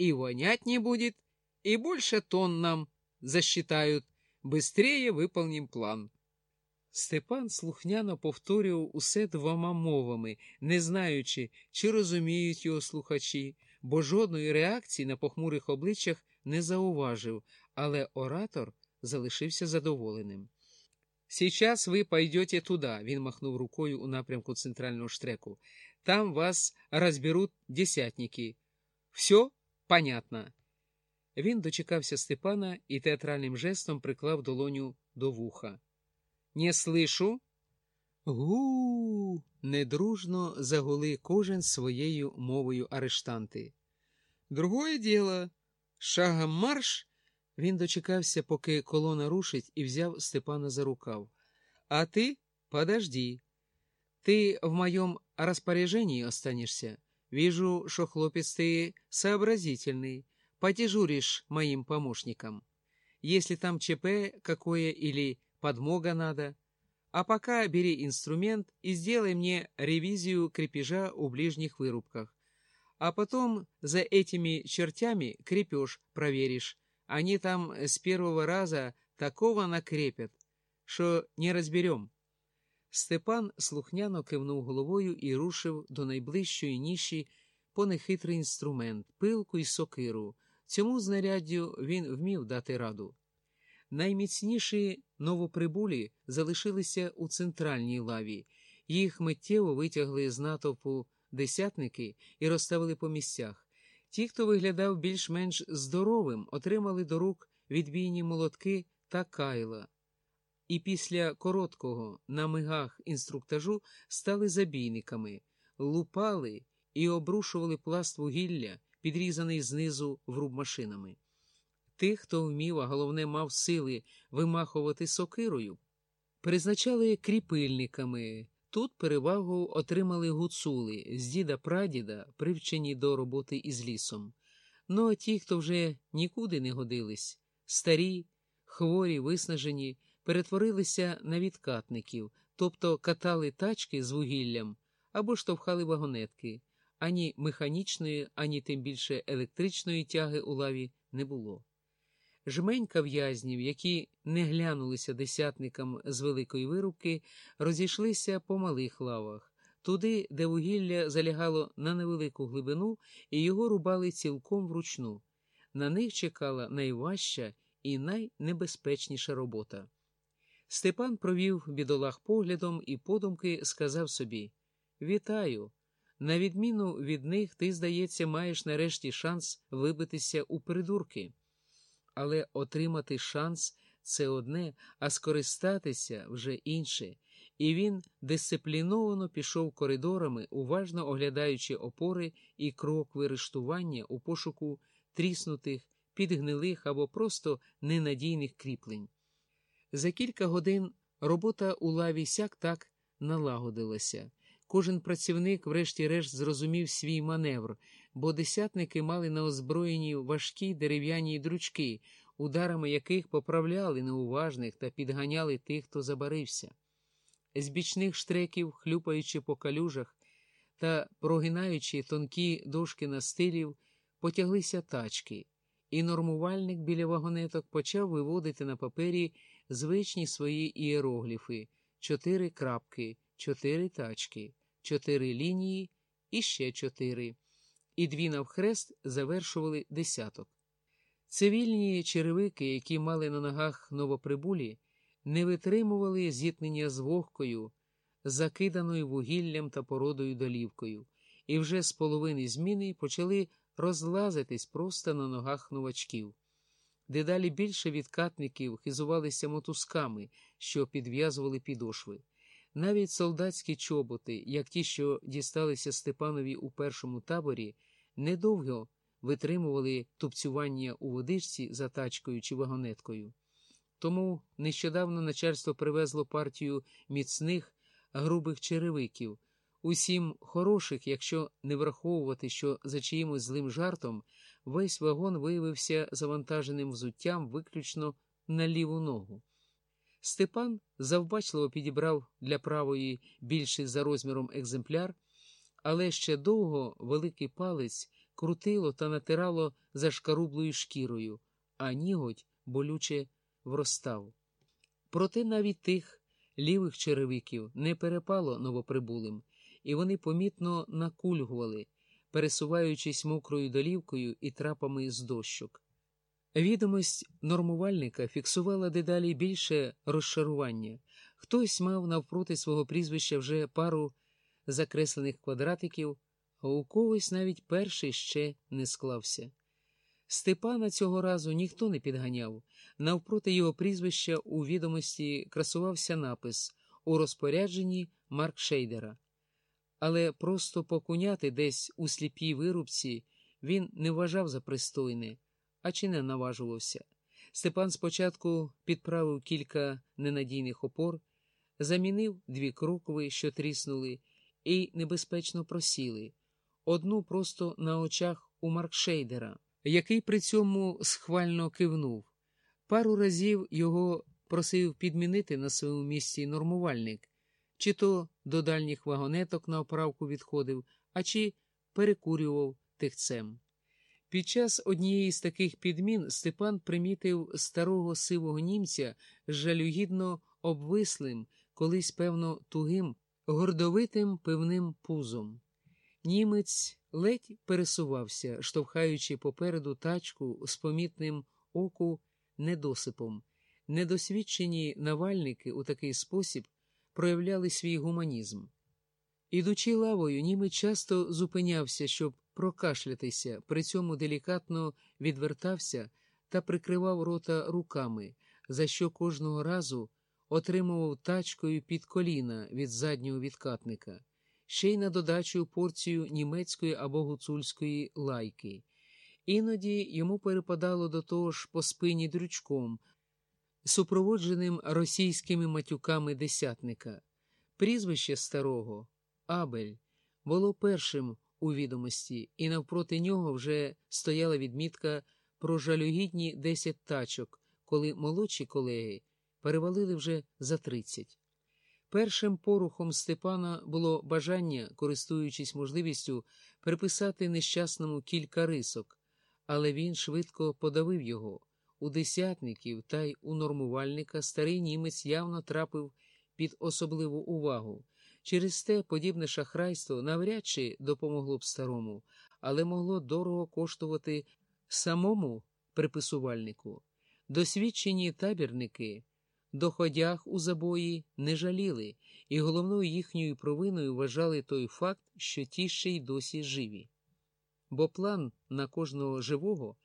И вонять не будет, и больше тонн нам засчитают. Быстрее выполним план. Степан слухняно повторював усе двома мовами, не знаючи, чи розуміють його слухачі, бо жодної реакції на похмурих обличчях не зауважив, але оратор залишився задоволеним. Сейчас ви пойдете туди, він махнув рукою у напрямку центрального штреку. Там вас розберуть десятники. Все понятно. Він дочекався Степана і театральним жестом приклав долоню до вуха. Не слышу. Гу. недружно загули кожен своєю мовою арештанти. Другое діло. Шагом марш. Він дочекався, поки колона рушить, і взяв Степана за рукав. А ти подожди. Ты в моем распоряжении останешься. Вижу, что хлопец ты сообразительный. Подежуришь моим помощником. Если там ЧП какое или подмога надо. А пока бери инструмент и сделай мне ревизию крепежа у ближних вырубках. А потом за этими чертями крепеж проверишь. Они там с первого раза такого накрепят, що не розберем. Степан слухняно кивнув головою і рушив до найближчої ніші по нехитрий інструмент, пилку і сокиру. Цьому знаряддю він вмів дати раду. Найміцніші новоприбулі залишилися у центральній лаві, їх миттєво витягли з натовпу десятники і розставили по місцях. Ті, хто виглядав більш-менш здоровим, отримали до рук відбійні молотки та кайла і після короткого на мигах інструктажу стали забійниками, лупали і обрушували пласт вугілля, підрізаний знизу врубмашинами. Тих, хто вмів, а головне, мав сили вимахувати сокирою, призначали кріпильниками. Тут перевагу отримали гуцули з діда прадіда, привчені до роботи із лісом. Ну а ті, хто вже нікуди не годились, старі, хворі, виснажені перетворилися на відкатників, тобто катали тачки з вугіллям або штовхали вагонетки. Ані механічної, ані тим більше електричної тяги у лаві не було. Жменька в'язнів, які не глянулися десятникам з великої вирубки, розійшлися по малих лавах, туди, де вугілля залягало на невелику глибину, і його рубали цілком вручну. На них чекала найважча і найнебезпечніша робота. Степан провів бідолах поглядом і подумки сказав собі Вітаю! На відміну від них, ти, здається, маєш нарешті шанс вибитися у придурки. Але отримати шанс це одне, а скористатися вже інше. І він дисципліновано пішов коридорами, уважно оглядаючи опори і крок вирештування у пошуку тріснутих, підгнилих або просто ненадійних кріплень. За кілька годин робота у лаві сяк так налагодилася. Кожен працівник, врешті-решт, зрозумів свій маневр, бо десятники мали на озброєнні важкі дерев'яні дручки, ударами яких поправляли неуважних та підганяли тих, хто забарився. З бічних штреків, хлюпаючи по калюжах та прогинаючи тонкі дошки настилів, потяглися тачки, і нормувальник біля вагонеток почав виводити на папері звичні свої іерогліфи, чотири крапки, чотири тачки, чотири лінії і ще чотири, і дві навхрест завершували десяток. Цивільні черевики, які мали на ногах новоприбулі, не витримували зіткнення з вогкою, закиданою вугіллям та породою долівкою, і вже з половини зміни почали розлазитись просто на ногах новачків. Дедалі більше відкатників хизувалися мотузками, що підв'язували підошви. Навіть солдатські чоботи, як ті, що дісталися Степанові у першому таборі, недовго витримували тупцювання у водичці за тачкою чи вагонеткою. Тому нещодавно начальство привезло партію міцних грубих черевиків, усім хороших, якщо не враховувати, що за чиїмось злим жартом весь вагон виявився завантаженим взуттям виключно на ліву ногу. Степан завбачливо підібрав для правої більший за розміром екземпляр, але ще довго великий палець крутило та натирало зашкарублою шкірою, а ніготь болюче вростав. Проте навіть тих лівих черевиків не перепало новоприбулим, і вони помітно накульгували, пересуваючись мокрою долівкою і трапами з дощок. Відомість нормувальника фіксувала дедалі більше розшарування. Хтось мав навпроти свого прізвища вже пару закреслених квадратиків, а у когось навіть перший ще не склався. Степана цього разу ніхто не підганяв. Навпроти його прізвища у відомості красувався напис у розпорядженні Марк Шейдера. Але просто покуняти десь у сліпій вирубці він не вважав за пристойне, а чи не наважувався. Степан спочатку підправив кілька ненадійних опор, замінив дві крокові, що тріснули, і небезпечно просіли, одну просто на очах у Маркшейдера, який при цьому схвально кивнув. Пару разів його просив підмінити на своєму місці нормувальник, чи то до дальніх вагонеток на оправку відходив, а чи перекурював тихцем. Під час однієї з таких підмін Степан примітив старого сивого німця жалюгідно обвислим, колись, певно, тугим, гордовитим пивним пузом. Німець ледь пересувався, штовхаючи попереду тачку з помітним оку недосипом. Недосвідчені навальники у такий спосіб проявляли свій гуманізм. Ідучи лавою, німець часто зупинявся, щоб прокашлятися, при цьому делікатно відвертався та прикривав рота руками, за що кожного разу отримував тачкою під коліна від заднього відкатника, ще й на додачу порцію німецької або гуцульської лайки. Іноді йому перепадало до того ж по спині дрючком, супроводженим російськими матюками десятника. Прізвище старого Абель було першим у відомості, і навпроти нього вже стояла відмітка про жалюгідні десять тачок, коли молодші колеги перевалили вже за тридцять. Першим порухом Степана було бажання, користуючись можливістю, приписати нещасному кілька рисок, але він швидко подавив його. У десятників та й у нормувальника старий німець явно трапив під особливу увагу. Через те подібне шахрайство навряд чи допомогло б старому, але могло дорого коштувати самому приписувальнику. Досвідчені табірники доходях у забої не жаліли, і головною їхньою провиною вважали той факт, що ті ще й досі живі. Бо план на кожного живого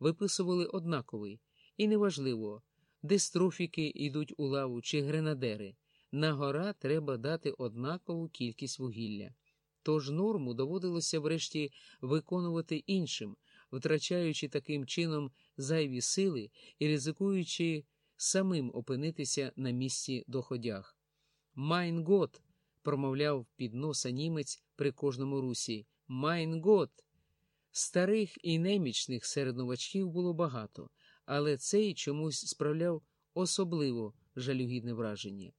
виписували однаковий, і неважливо, де строфіки йдуть у лаву чи гренадери. На гора треба дати однакову кількість вугілля. Тож норму доводилося врешті виконувати іншим, втрачаючи таким чином зайві сили і ризикуючи самим опинитися на місці доходяг. Mein промовляв під носа німець при кожному русі. Mein Gott. Старих і немічних серед новачків було багато, але цей чомусь справляв особливо жалюгідне враження.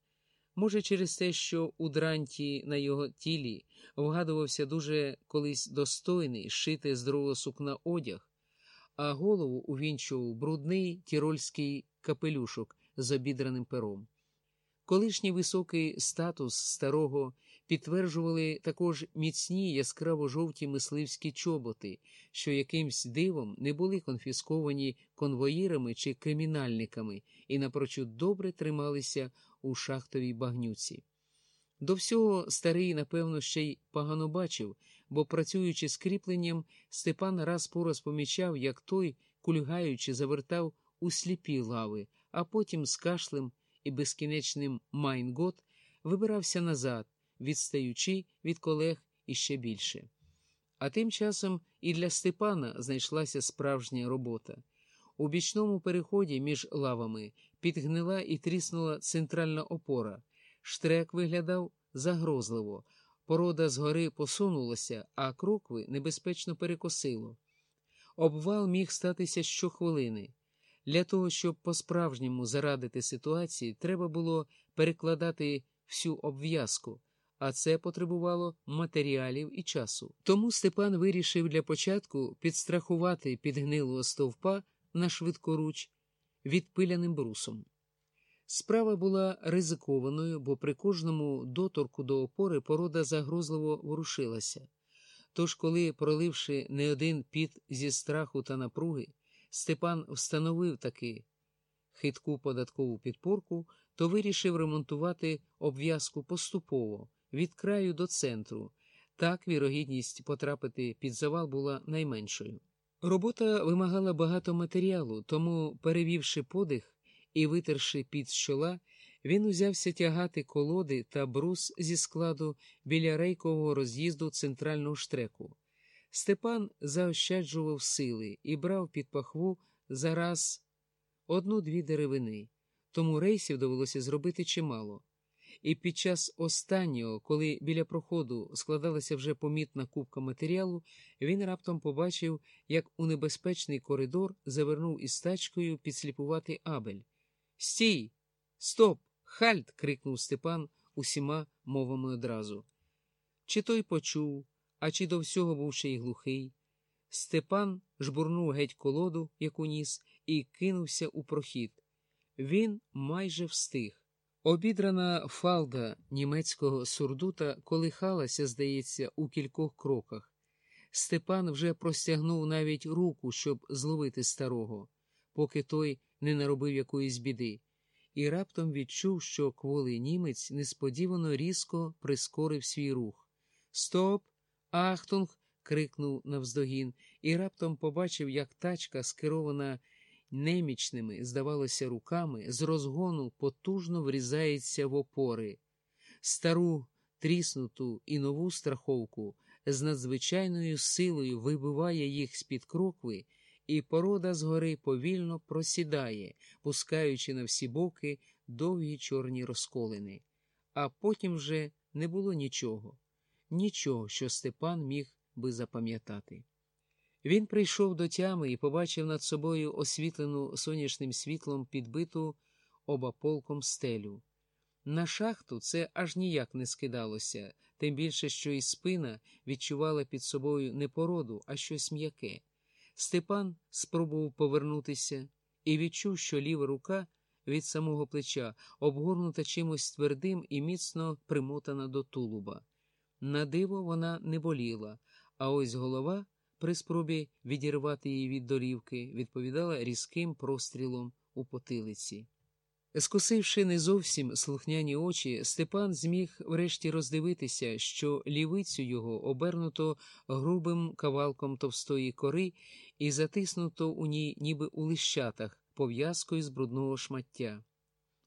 Може, через те, що у дранті на його тілі вгадувався дуже колись достойний, шитий з другого сукна одяг, а голову увінчував брудний тірольський капелюшок з обідраним пером. Колишній високий статус старого підтверджували також міцні яскраво жовті мисливські чоботи, що якимсь дивом не були конфісковані конвоїрами чи кримінальниками і напрочуд добре трималися у шахтовій багнюці. До всього старий, напевно, ще й погано бачив, бо, працюючи з кріпленням, Степан раз по раз помічав, як той, кульгаючи, завертав у сліпі лави, а потім з кашлем і безкінечним Mein Gott вибирався назад, відстаючи від колег іще більше. А тим часом і для Степана знайшлася справжня робота. У бічному переході між лавами підгнила і тріснула центральна опора. Штрек виглядав загрозливо. Порода згори посунулася, а крокви небезпечно перекосило. Обвал міг статися щохвилини. Для того, щоб по-справжньому зарадити ситуації, треба було перекладати всю обв'язку, а це потребувало матеріалів і часу. Тому Степан вирішив для початку підстрахувати підгнилого стовпа на швидкоруч відпиляним брусом. Справа була ризикованою, бо при кожному доторку до опори порода загрозливо ворушилася. Тож, коли, проливши не один піт зі страху та напруги, Степан встановив таки хитку податкову підпорку, то вирішив ремонтувати обв'язку поступово від краю до центру. Так вірогідність потрапити під завал була найменшою. Робота вимагала багато матеріалу, тому, перевівши подих і витерши під чола, він узявся тягати колоди та брус зі складу біля рейкового роз'їзду центрального штреку. Степан заощаджував сили і брав під пахву зараз одну-дві деревини, тому рейсів довелося зробити чимало. І під час останнього, коли біля проходу складалася вже помітна купка матеріалу, він раптом побачив, як у небезпечний коридор завернув із тачкою підсліпуватий Абель. Стій! Стоп! Halt! крикнув Степан усіма мовами одразу. Чи той почув, а чи до всього був ще й глухий. Степан жбурнув геть колоду, яку ніс, і кинувся у прохід. Він майже встиг. Обідрана фалда німецького сурдута колихалася, здається, у кількох кроках. Степан вже простягнув навіть руку, щоб зловити старого, поки той не наробив якоїсь біди, і раптом відчув, що кволий німець несподівано різко прискорив свій рух. Стоп! Ахтунг! крикнув навздогін, і раптом побачив, як тачка, скерована немічними, здавалося, руками, з розгону потужно врізається в опори, стару, тріснуту і нову страховку з надзвичайною силою вибиває їх з-під крокви, і порода згори повільно просідає, пускаючи на всі боки довгі чорні розколини. А потім вже не було нічого, нічого, що Степан міг би запам'ятати. Він прийшов до тями і побачив над собою освітлену сонячним світлом підбиту обаполком стелю. На шахту це аж ніяк не скидалося, тим більше, що і спина відчувала під собою не породу, а щось м'яке. Степан спробував повернутися і відчув, що ліва рука від самого плеча обгорнута чимось твердим і міцно примотана до тулуба. На диво вона не боліла, а ось голова при спробі відірвати її від долівки, відповідала різким прострілом у потилиці. Скосивши не зовсім слухняні очі, Степан зміг врешті роздивитися, що лівицю його обернуто грубим кавалком товстої кори і затиснуто у ній, ніби у лищатах, пов'язкою з брудного шмаття.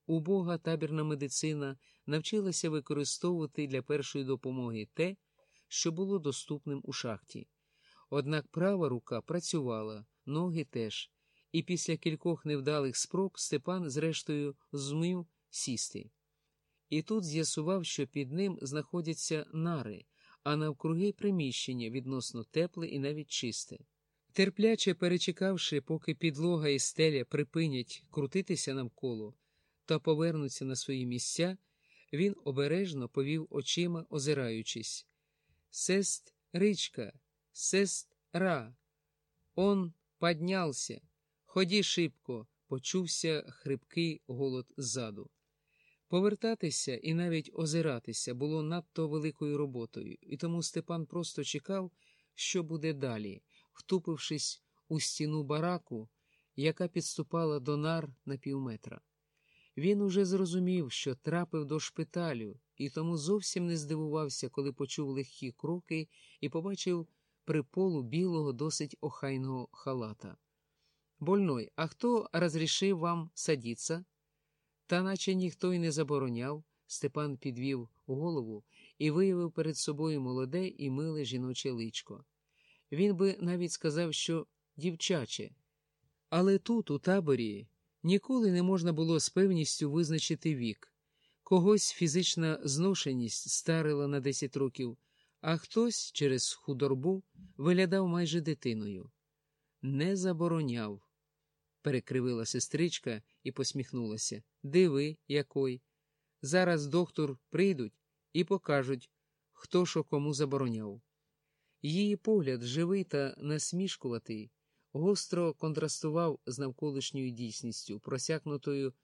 Убога табірна медицина навчилася використовувати для першої допомоги те, що було доступним у шахті. Однак права рука працювала, ноги теж, і після кількох невдалих спроб Степан, зрештою, зумів сісти. І тут з'ясував, що під ним знаходяться нари, а навкруги приміщення відносно тепле і навіть чисте. Терпляче перечекавши, поки підлога і стеля припинять крутитися навколо та повернуться на свої місця, він обережно повів очима, озираючись. Сест ричка. Сестра. Он поднялся. Ході шибко, почувся хрипкий голод ззаду. Повертатися і навіть озиратися було надто великою роботою, і тому Степан просто чекав, що буде далі, втупившись у стіну бараку, яка підступала до нар на півметра. Він уже зрозумів, що трапив до шпиталю, і тому зовсім не здивувався, коли почув легкі кроки і побачив при полу білого досить охайного халата. Больной, а хто розрішив вам садіться? Та наче ніхто й не забороняв, Степан підвів голову і виявив перед собою молоде і миле жіноче личко. Він би навіть сказав, що дівчаче. Але тут, у таборі, ніколи не можна було з певністю визначити вік. Когось фізична зношеність старила на 10 років, а хтось через худорбу виглядав майже дитиною. Не забороняв, перекривила сестричка і посміхнулася. Диви, якой. Зараз доктор прийдуть і покажуть, хто що кому забороняв. Її погляд, живий та насмішкуватий, гостро контрастував з навколишньою дійсністю, просякнутою